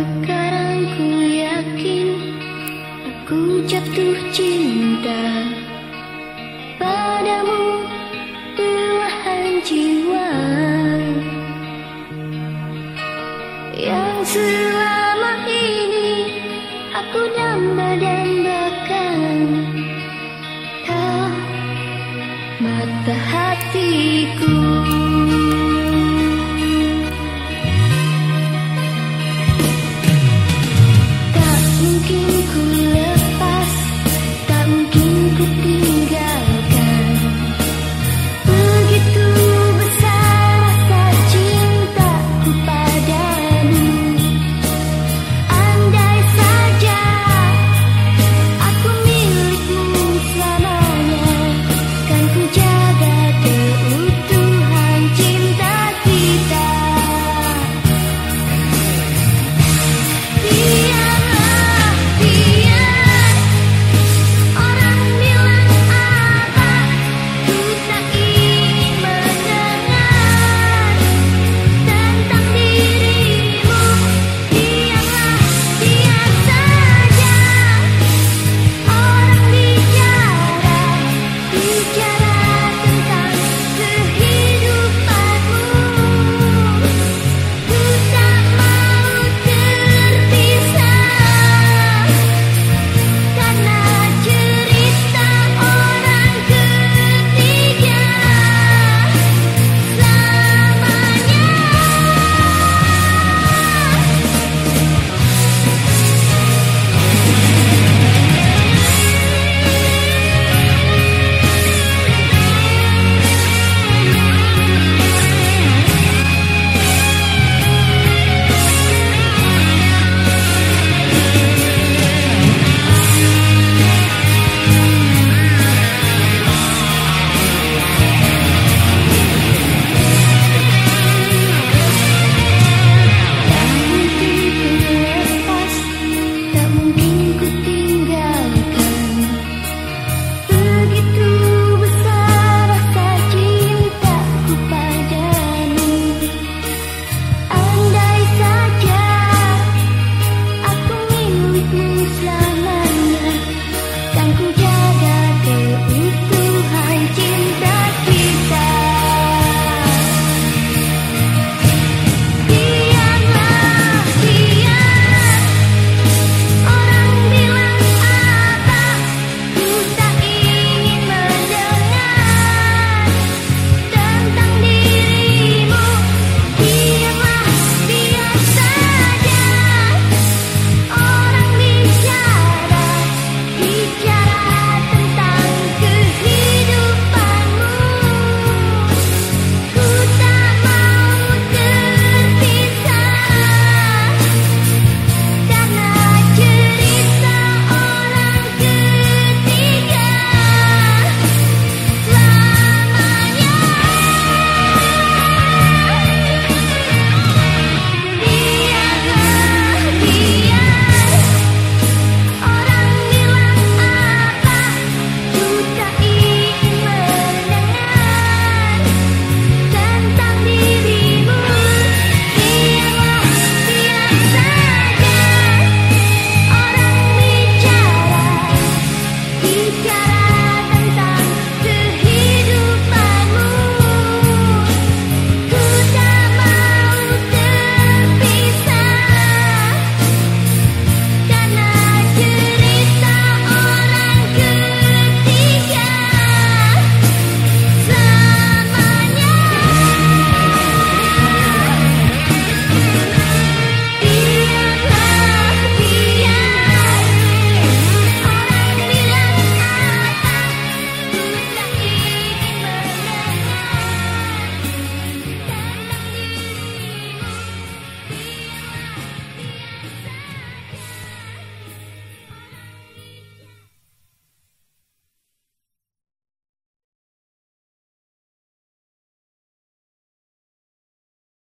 sekarang ku yakin aku jatuh cinta padamu belahan jiwa yang selama ini aku nambah dan bahkan tak mata hatiku.